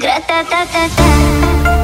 Gra-ta-ta-ta-ta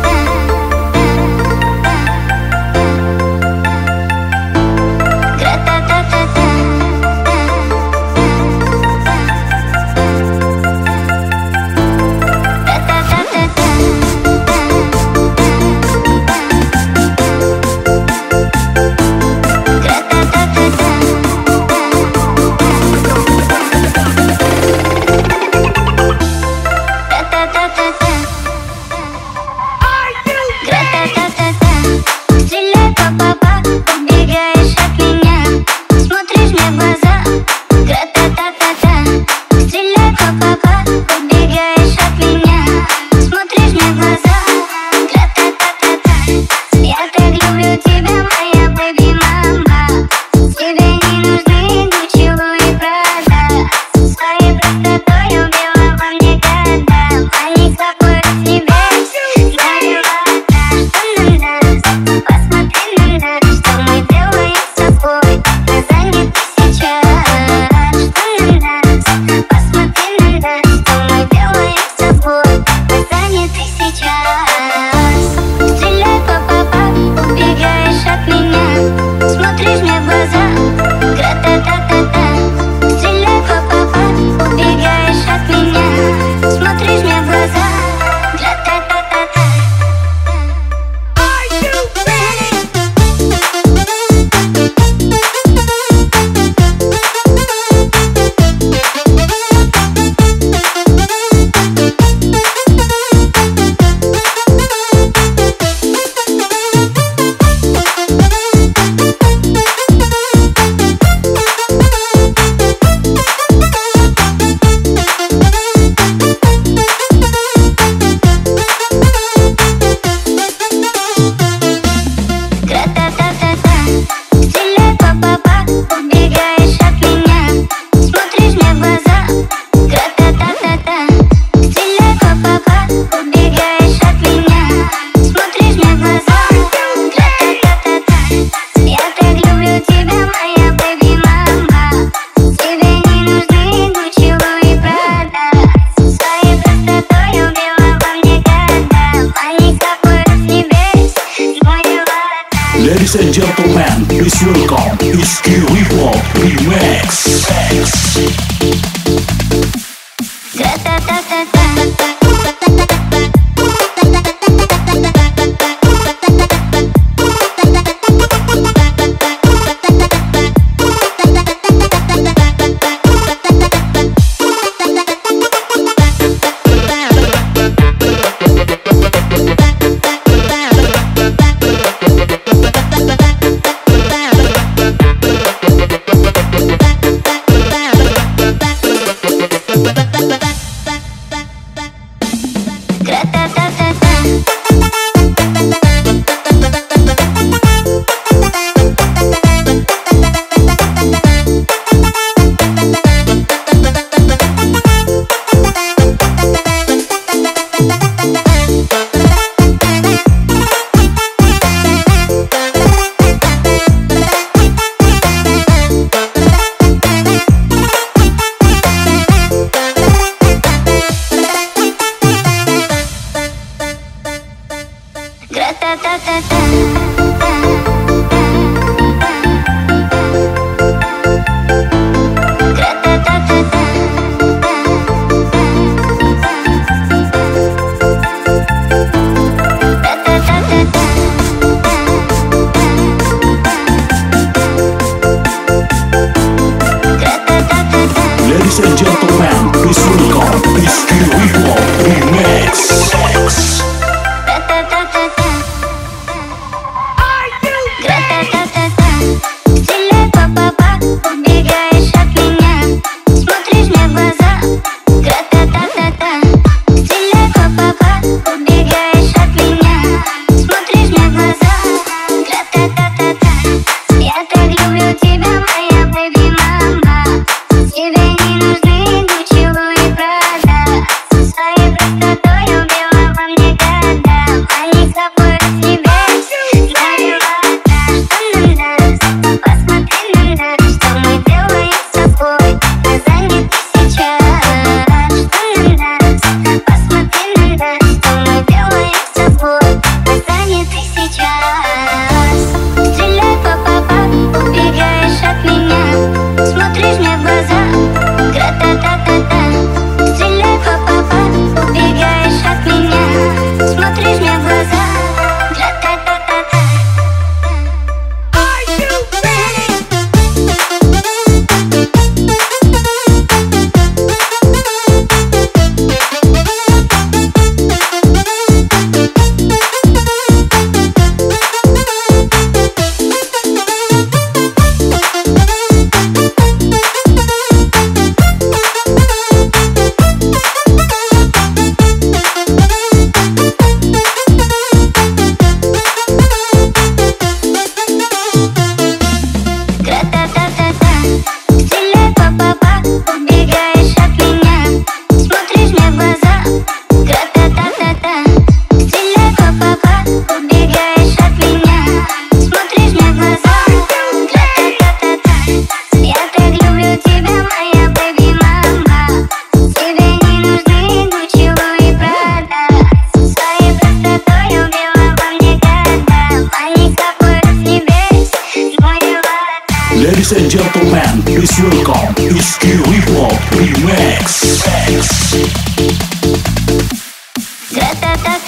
da da da da da uh, uh.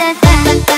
Remix. Tra-ta-ta-ta-ta.